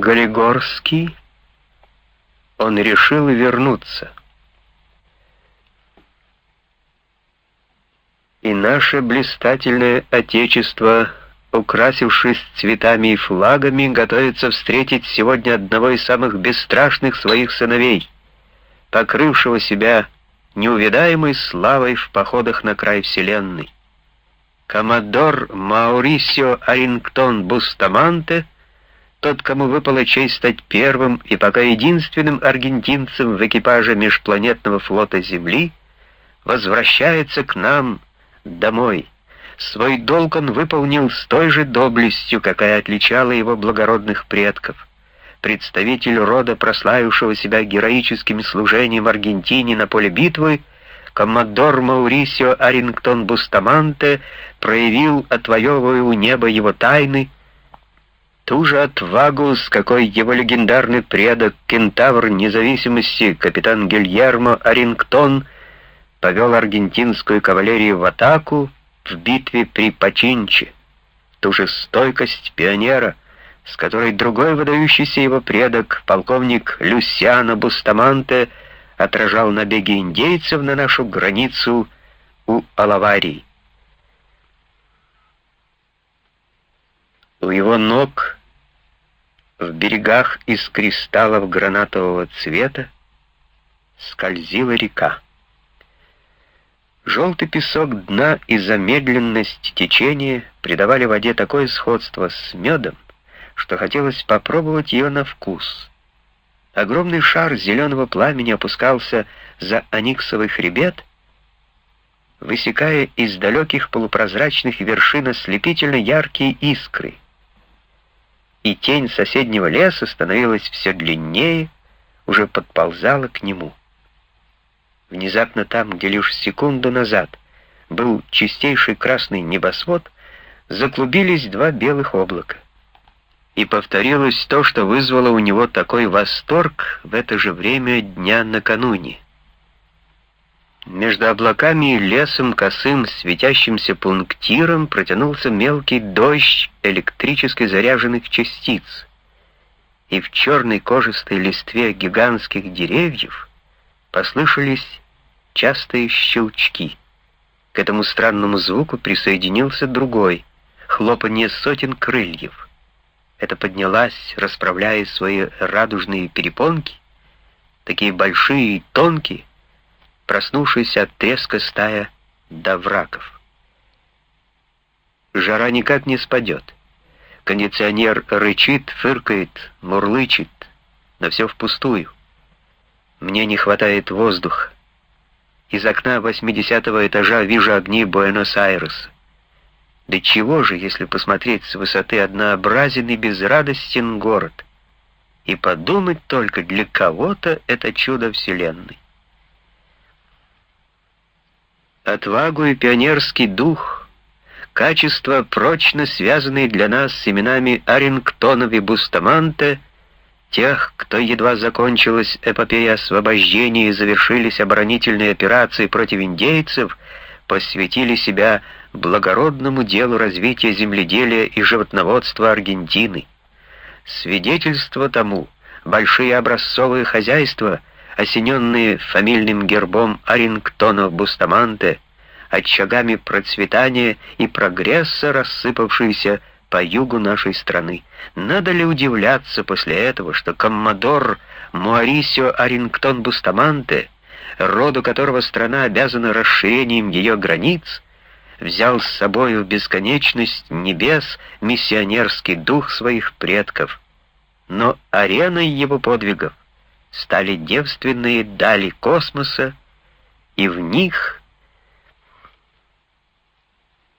Галигорский, он решил вернуться. И наше блистательное Отечество, украсившись цветами и флагами, готовится встретить сегодня одного из самых бесстрашных своих сыновей, покрывшего себя неувидаемой славой в походах на край Вселенной. Коммодор Маурисио Арингтон Бустаманте, тот, кому выпала честь стать первым и пока единственным аргентинцем в экипаже межпланетного флота Земли, возвращается к нам домой. Свой долг он выполнил с той же доблестью, какая отличала его благородных предков. Представитель рода, прославившего себя героическим служением Аргентине на поле битвы, коммодор Маурисио Арингтон Бустаманте проявил, отвоевывая у неба его тайны, ту же отвагу, с какой его легендарный предок, кентавр независимости, капитан Гильермо Арингтон, повел аргентинскую кавалерию в атаку в битве при Пачинче, ту же стойкость пионера, с которой другой выдающийся его предок, полковник Люсиано Бустаманте, отражал набеги индейцев на нашу границу у Алаварии. У его ног в берегах из кристаллов гранатового цвета скользила река. Желтый песок дна и замедленность течения придавали воде такое сходство с медом, что хотелось попробовать ее на вкус. Огромный шар зеленого пламени опускался за аниксовый хребет, высекая из далеких полупрозрачных вершин ослепительно яркие искры. И тень соседнего леса становилась все длиннее, уже подползала к нему. Внезапно там, где лишь секунду назад был чистейший красный небосвод, заклубились два белых облака и повторилось то, что вызвало у него такой восторг в это же время дня накануне. Между облаками и лесом косым светящимся пунктиром протянулся мелкий дождь электрически заряженных частиц, и в черной кожистой листве гигантских деревьев послышались частые щелчки. К этому странному звуку присоединился другой — хлопанье сотен крыльев. Это поднялась, расправляя свои радужные перепонки, такие большие и тонкие, проснувшиеся от треска стая довраков. Жара никак не спадет. Кондиционер рычит, фыркает, мурлычет, но все впустую. Мне не хватает воздуха. Из окна 80 этажа вижу огни Буэнос-Айреса. Да чего же, если посмотреть с высоты однообразен и безрадостен город, и подумать только, для кого-то это чудо Вселенной. Отвагу и пионерский дух, качества, прочно связанные для нас с именами Арингтонов и Бустаманте, тех, кто едва закончилась эпопея освобождения и завершились оборонительные операции против индейцев, посвятили себя благородному делу развития земледелия и животноводства Аргентины. Свидетельство тому — большие образцовые хозяйства, осененные фамильным гербом Арингтонов Бустаманте, очагами процветания и прогресса, рассыпавшиеся по югу нашей страны. Надо ли удивляться после этого, что коммодор Муарисио Арингтон Бустаманте, роду которого страна обязана расширением ее границ, взял с собой в бесконечность небес миссионерский дух своих предков. Но ареной его подвигов стали девственные дали космоса, и в них,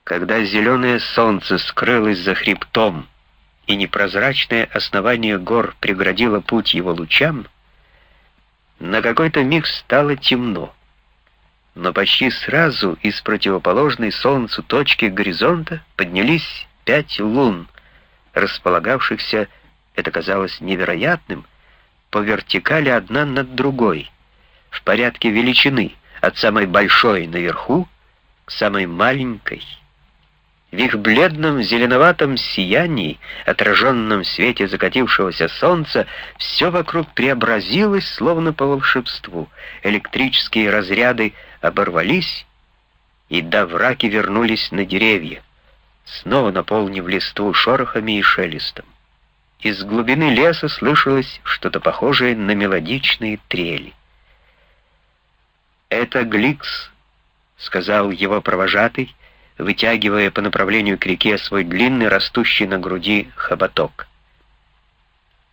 когда зеленое солнце скрылось за хребтом, и непрозрачное основание гор преградило путь его лучам, на какой-то миг стало темно. Но почти сразу из противоположной Солнцу точки горизонта поднялись пять лун, располагавшихся, это казалось невероятным, по вертикали одна над другой, в порядке величины, от самой большой наверху к самой маленькой В их бледном зеленоватом сиянии, отраженном свете закатившегося солнца, все вокруг преобразилось, словно по волшебству. Электрические разряды оборвались, и до враки вернулись на деревья, снова наполнив листву шорохами и шелестом. Из глубины леса слышалось что-то похожее на мелодичные трели. «Это Гликс», — сказал его провожатый, вытягивая по направлению к реке свой длинный, растущий на груди хоботок.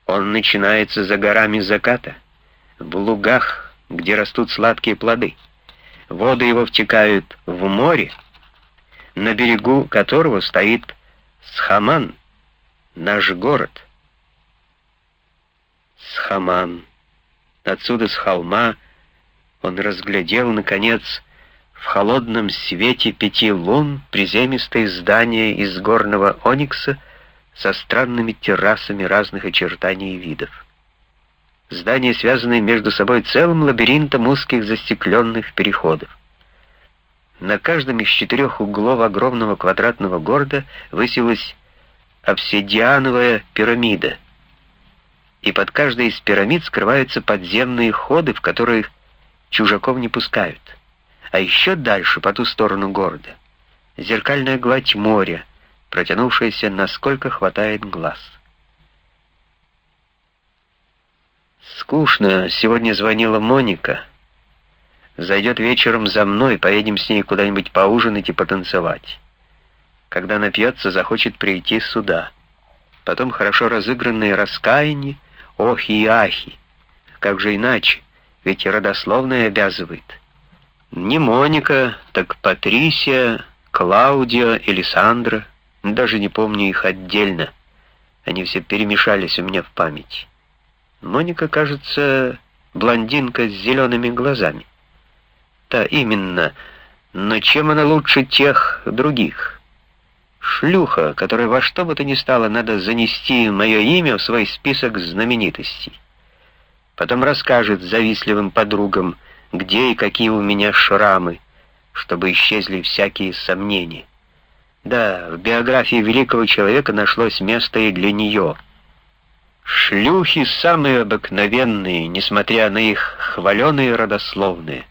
Он начинается за горами заката, в лугах, где растут сладкие плоды. Воды его втекают в море, на берегу которого стоит Схаман, наш город. Схаман. Отсюда, с холма, он разглядел, наконец, в холодном свете пяти лун приземистое здание из горного оникса со странными террасами разных очертаний и видов. Здания, связанные между собой целым лабиринтом узких застекленных переходов. На каждом из четырех углов огромного квадратного города высилась обсидиановая пирамида, и под каждой из пирамид скрываются подземные ходы, в которые чужаков не пускают а еще дальше, по ту сторону города, зеркальная гладь моря, протянувшаяся, насколько хватает глаз. Скучно. Сегодня звонила Моника. Зайдет вечером за мной, поедем с ней куда-нибудь поужинать и потанцевать. Когда напьется, захочет прийти сюда. Потом хорошо разыгранные раскаяние, охи и ахи. Как же иначе? Ведь родословное обязывает. Не Моника, так Патрисия, Клаудия или Сандра. Даже не помню их отдельно. Они все перемешались у меня в памяти. Моника, кажется, блондинка с зелеными глазами. Да, именно. Но чем она лучше тех других? Шлюха, которая во что бы то ни стало надо занести мое имя в свой список знаменитостей. Потом расскажет завистливым подругам, где и какие у меня шрамы, чтобы исчезли всякие сомнения. Да, в биографии великого человека нашлось место и для нее. Шлюхи самые обыкновенные, несмотря на их хваленые родословные.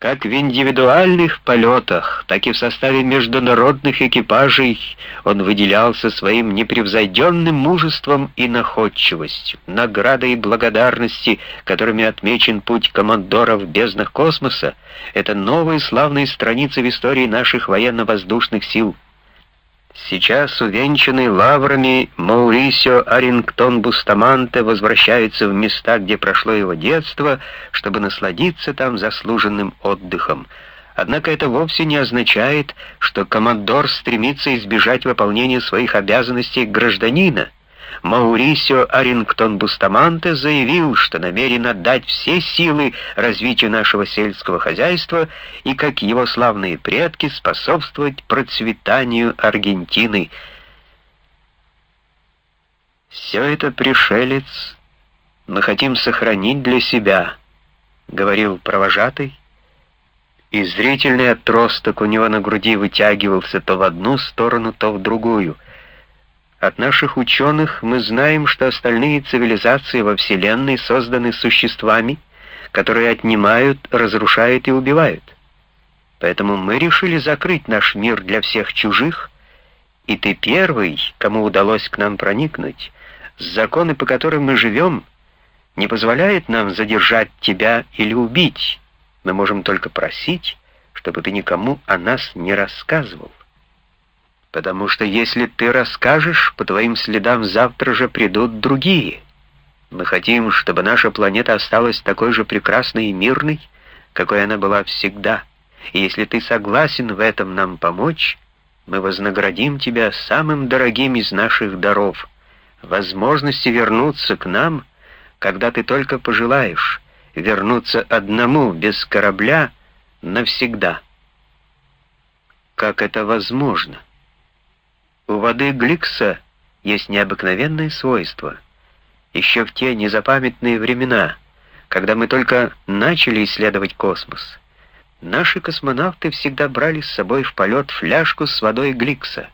Как в индивидуальных полетах, так и в составе международных экипажей он выделялся своим непревзойденным мужеством и находчивостью. Награды и благодарности, которыми отмечен путь командоров в безднах космоса, это новые славные страницы в истории наших военно-воздушных сил — Сейчас, увенчанный лаврами, Маурисио Арингтон Бустаманте возвращается в места, где прошло его детство, чтобы насладиться там заслуженным отдыхом. Однако это вовсе не означает, что командор стремится избежать выполнения своих обязанностей гражданина — Маурисио Арингтон Бустаманте заявил, что намерен отдать все силы развитию нашего сельского хозяйства и, как его славные предки, способствовать процветанию Аргентины. «Все это пришелец мы хотим сохранить для себя», — говорил провожатый, и зрительный отросток у него на груди вытягивался то в одну сторону, то в другую — от наших ученых мы знаем, что остальные цивилизации во Вселенной созданы существами, которые отнимают, разрушают и убивают. Поэтому мы решили закрыть наш мир для всех чужих, и ты первый, кому удалось к нам проникнуть. Законы, по которым мы живем, не позволяют нам задержать тебя или убить. Мы можем только просить, чтобы ты никому о нас не рассказывал. Потому что если ты расскажешь, по твоим следам завтра же придут другие. Мы хотим, чтобы наша планета осталась такой же прекрасной и мирной, какой она была всегда. И если ты согласен в этом нам помочь, мы вознаградим тебя самым дорогим из наших даров, возможности вернуться к нам, когда ты только пожелаешь, вернуться одному, без корабля, навсегда. Как это возможно? У воды Гликса есть необыкновенное свойство. Еще в те незапамятные времена, когда мы только начали исследовать космос, Наши космонавты всегда брали с собой в полет фляжку с водой Гликса.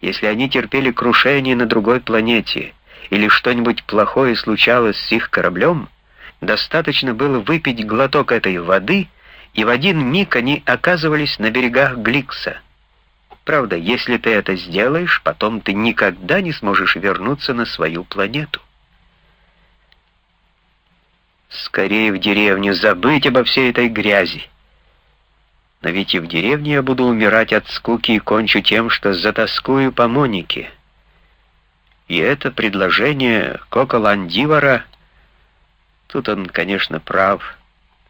Если они терпели крушение на другой планете или что-нибудь плохое случалось с их кораблем, достаточно было выпить глоток этой воды, и в один миг они оказывались на берегах Гликса. Правда, если ты это сделаешь, потом ты никогда не сможешь вернуться на свою планету. Скорее в деревню, забыть обо всей этой грязи. Но ведь и в деревне я буду умирать от скуки и кончу тем, что затаскую по Монике. И это предложение Кока Ландивара, тут он, конечно, прав,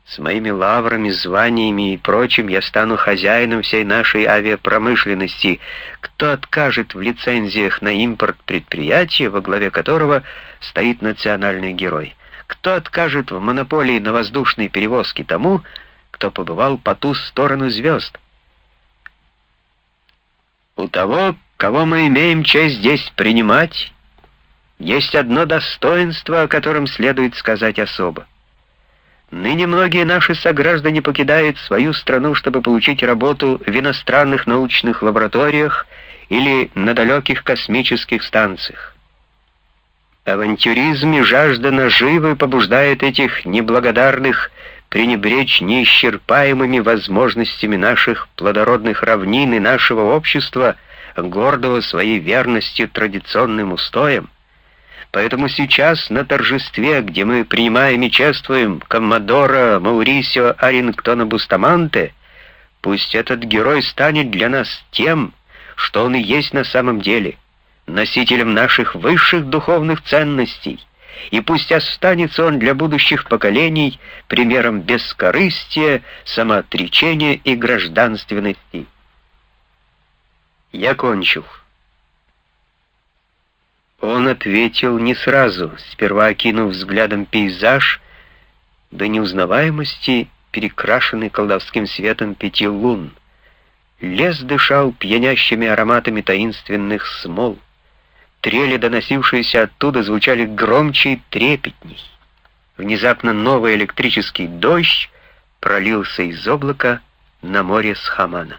с моими лаврами, званиями и прочим я стану хозяином всей нашей авиапромышленности. Кто откажет в лицензиях на импорт предприятия, во главе которого стоит национальный герой? Кто откажет в монополии на воздушные перевозки тому, кто побывал по ту сторону звезд? У того, кого мы имеем честь здесь принимать, есть одно достоинство, о котором следует сказать особо. Ныне многие наши сограждане покидают свою страну, чтобы получить работу в иностранных научных лабораториях или на далеких космических станциях. Авантюризм и жажда наживы побуждает этих неблагодарных пренебречь неисчерпаемыми возможностями наших плодородных равнин и нашего общества, гордого своей верностью традиционным устоям. Поэтому сейчас на торжестве, где мы принимаем и чествуем коммодора Маурисио Арингтона Бустаманте, пусть этот герой станет для нас тем, что он и есть на самом деле, носителем наших высших духовных ценностей, и пусть останется он для будущих поколений примером бескорыстия, самоотречения и гражданственности. Я кончил. Он ответил не сразу, сперва окинув взглядом пейзаж, до неузнаваемости перекрашенный колдовским светом пяти лун. Лес дышал пьянящими ароматами таинственных смол. Трели, доносившиеся оттуда, звучали громче и трепетней. Внезапно новый электрический дождь пролился из облака на море Схамана.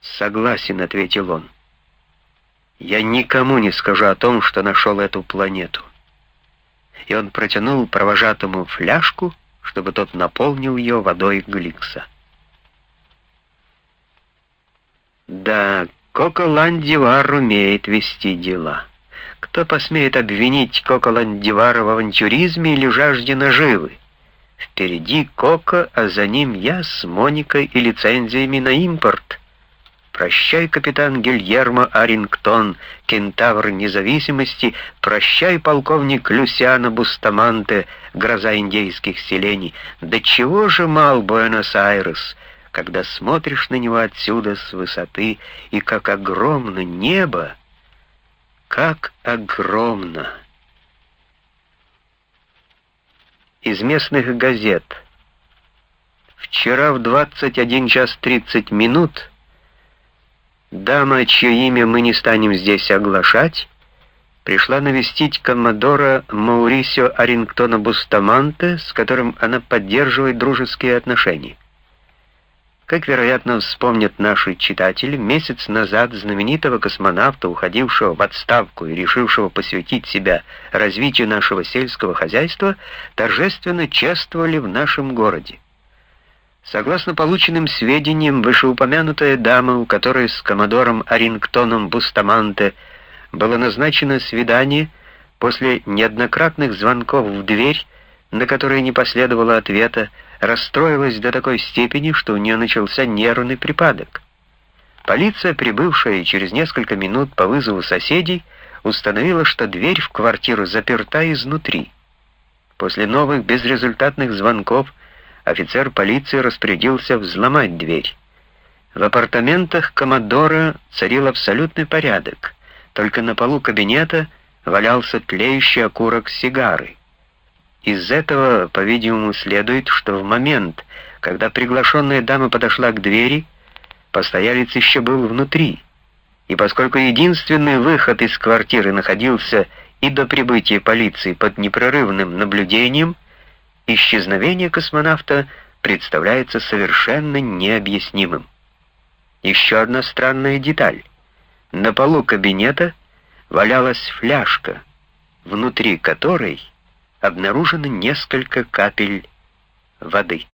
«Согласен», — ответил он. Я никому не скажу о том, что нашел эту планету. И он протянул провожатому фляжку, чтобы тот наполнил ее водой Гликса. Да, Коколандивар умеет вести дела. Кто посмеет обвинить Коколандивара в авантюризме или жажде наживы? Впереди Коко, а за ним я с Моникой и лицензиями на импорт — Прощай, капитан Гильермо Арингтон, кентавр независимости, прощай, полковник Люсиано Бустаманте, гроза индейских селений. Да чего же мал Буэнос-Айрес, когда смотришь на него отсюда с высоты, и как огромно небо, как огромно. Из местных газет. Вчера в 21 час 30 минут Дама, чье имя мы не станем здесь оглашать, пришла навестить коммодора Маурисио Арингтона Бустаманте, с которым она поддерживает дружеские отношения. Как, вероятно, вспомнят наши читатели, месяц назад знаменитого космонавта, уходившего в отставку и решившего посвятить себя развитию нашего сельского хозяйства, торжественно чествовали в нашем городе. Согласно полученным сведениям, вышеупомянутая дама, у которой с коммодором Арингтоном Бустаманте было назначено свидание, после неоднократных звонков в дверь, на которые не последовало ответа, расстроилась до такой степени, что у нее начался нервный припадок. Полиция, прибывшая через несколько минут по вызову соседей, установила, что дверь в квартиру заперта изнутри. После новых безрезультатных звонков офицер полиции распорядился взломать дверь. В апартаментах Комодора царил абсолютный порядок, только на полу кабинета валялся тлеющий окурок сигары. Из этого, по-видимому, следует, что в момент, когда приглашенная дама подошла к двери, постоялец еще был внутри, и поскольку единственный выход из квартиры находился и до прибытия полиции под непрерывным наблюдением, исчезновение космонавта представляется совершенно необъяснимым. Еще одна странная деталь. На полу кабинета валялась фляжка, внутри которой обнаружено несколько капель воды.